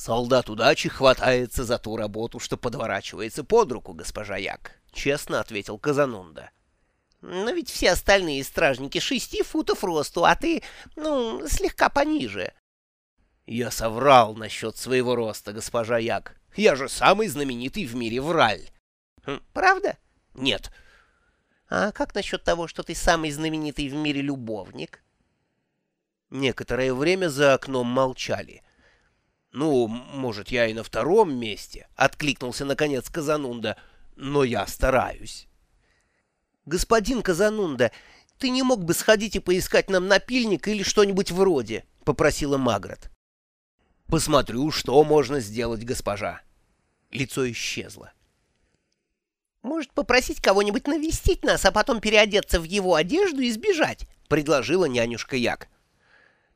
Солдат удачи хватается за ту работу, что подворачивается под руку, госпожа Як, — честно ответил Казанунда. Но ведь все остальные стражники шести футов росту, а ты, ну, слегка пониже. Я соврал насчет своего роста, госпожа Як. Я же самый знаменитый в мире враль. Хм, правда? Нет. А как насчет того, что ты самый знаменитый в мире любовник? Некоторое время за окном молчали. «Ну, может, я и на втором месте», — откликнулся наконец Казанунда, — «но я стараюсь». «Господин Казанунда, ты не мог бы сходить и поискать нам напильник или что-нибудь вроде?» — попросила Магрот. «Посмотрю, что можно сделать, госпожа». Лицо исчезло. «Может, попросить кого-нибудь навестить нас, а потом переодеться в его одежду и сбежать?» — предложила нянюшка Як.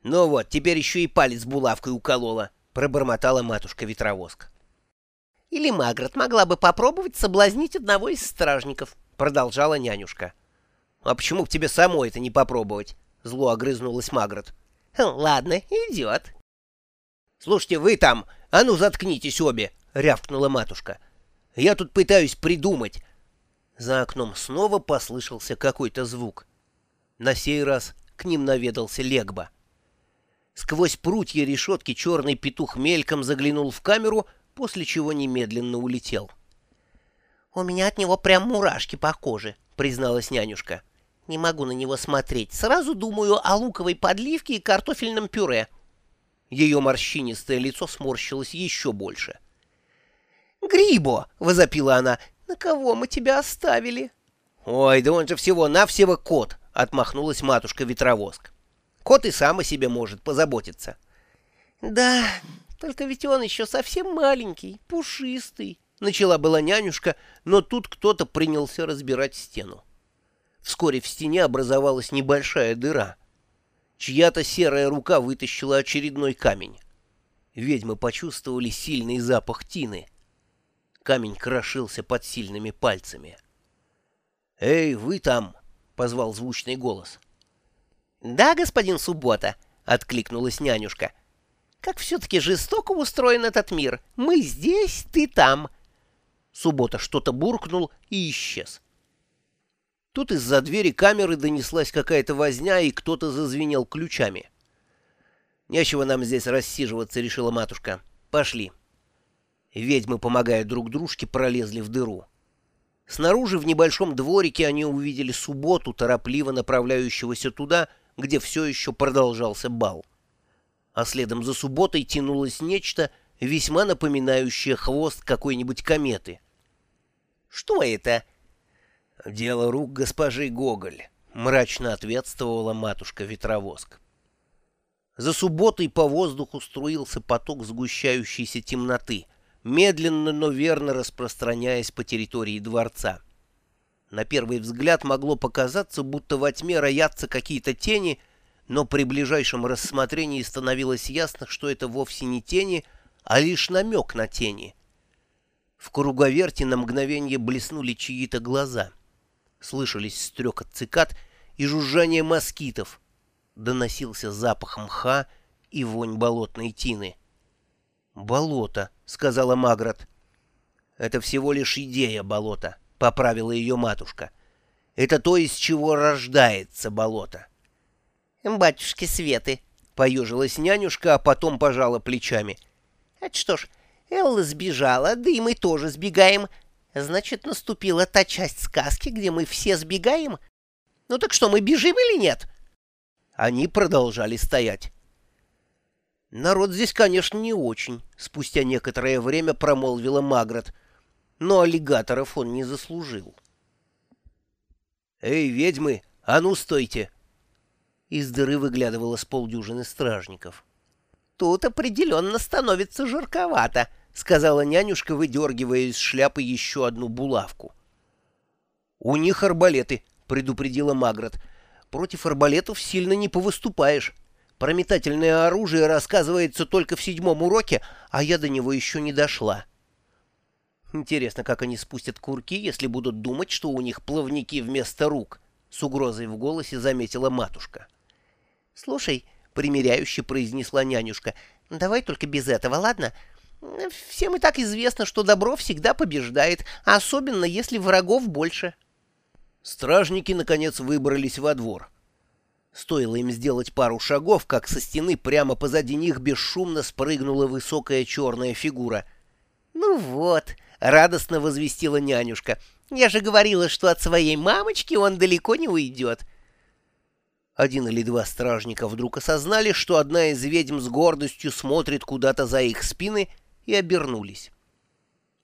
«Ну вот, теперь еще и палец булавкой уколола», — пробормотала матушка-ветровозка. «Или Магрот могла бы попробовать соблазнить одного из стражников», — продолжала нянюшка. «А почему бы тебе самой это не попробовать?» — зло огрызнулась Магрот. «Ладно, идет». «Слушайте, вы там, а ну заткнитесь обе!» — рявкнула матушка. «Я тут пытаюсь придумать». За окном снова послышался какой-то звук. На сей раз к ним наведался Легба. Сквозь прутья решетки черный петух мельком заглянул в камеру, после чего немедленно улетел. «У меня от него прям мурашки по коже», — призналась нянюшка. «Не могу на него смотреть. Сразу думаю о луковой подливке и картофельном пюре». Ее морщинистое лицо сморщилось еще больше. «Грибо!» — возопила она. «На кого мы тебя оставили?» «Ой, да он же всего-навсего кот!» — отмахнулась матушка-ветровозка. Кот и сам о себе может позаботиться. — Да, только ведь он еще совсем маленький, пушистый, — начала была нянюшка, но тут кто-то принялся разбирать стену. Вскоре в стене образовалась небольшая дыра. Чья-то серая рука вытащила очередной камень. Ведьмы почувствовали сильный запах тины. Камень крошился под сильными пальцами. «Эй, вы там!» — позвал звучный голос. «Да, господин Суббота», — откликнулась нянюшка. «Как все-таки жестоко устроен этот мир. Мы здесь, ты там». Суббота что-то буркнул и исчез. Тут из-за двери камеры донеслась какая-то возня, и кто-то зазвенел ключами. «Нечего нам здесь рассиживаться», — решила матушка. «Пошли». Ведьмы, помогая друг дружке, пролезли в дыру. Снаружи в небольшом дворике они увидели субботу, торопливо направляющегося туда, — где все еще продолжался бал. А следом за субботой тянулось нечто, весьма напоминающее хвост какой-нибудь кометы. «Что это?» «Дело рук госпожи Гоголь», — мрачно ответствовала матушка-ветровоск. За субботой по воздуху струился поток сгущающейся темноты, медленно, но верно распространяясь по территории дворца. На первый взгляд могло показаться, будто во тьме роятся какие-то тени, но при ближайшем рассмотрении становилось ясно, что это вовсе не тени, а лишь намек на тени. В круговерте на мгновение блеснули чьи-то глаза. Слышались стрекот цикад и жужжание москитов. Доносился запах мха и вонь болотной тины. «Болото», — сказала Магрот. «Это всего лишь идея болота». — поправила ее матушка. «Это то, из чего рождается болото». «Батюшки Светы», — поежилась нянюшка, а потом пожала плечами. «Это что ж, Элла сбежала, да и мы тоже сбегаем. Значит, наступила та часть сказки, где мы все сбегаем? Ну так что, мы бежим или нет?» Они продолжали стоять. «Народ здесь, конечно, не очень», — спустя некоторое время промолвила Магрот но аллигаторов он не заслужил. «Эй, ведьмы, а ну стойте!» Из дыры выглядывало с полдюжины стражников. «Тут определенно становится жарковато», — сказала нянюшка, выдергивая из шляпы еще одну булавку. «У них арбалеты», — предупредила Магрот. «Против арбалетов сильно не повыступаешь. Про оружие рассказывается только в седьмом уроке, а я до него еще не дошла». Интересно, как они спустят курки, если будут думать, что у них плавники вместо рук, — с угрозой в голосе заметила матушка. — Слушай, — примиряюще произнесла нянюшка, — давай только без этого, ладно? Всем и так известно, что добро всегда побеждает, особенно если врагов больше. Стражники, наконец, выбрались во двор. Стоило им сделать пару шагов, как со стены прямо позади них бесшумно спрыгнула высокая черная фигура. «Ну вот», — радостно возвестила нянюшка, — «я же говорила, что от своей мамочки он далеко не уйдет». Один или два стражника вдруг осознали, что одна из ведьм с гордостью смотрит куда-то за их спины, и обернулись.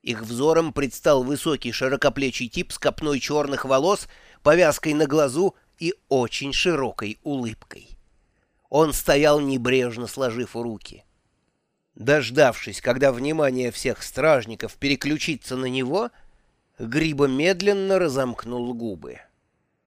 Их взором предстал высокий широкоплечий тип с копной черных волос, повязкой на глазу и очень широкой улыбкой. Он стоял небрежно, сложив руки. Дождавшись, когда внимание всех стражников переключится на него, Гриба медленно разомкнул губы.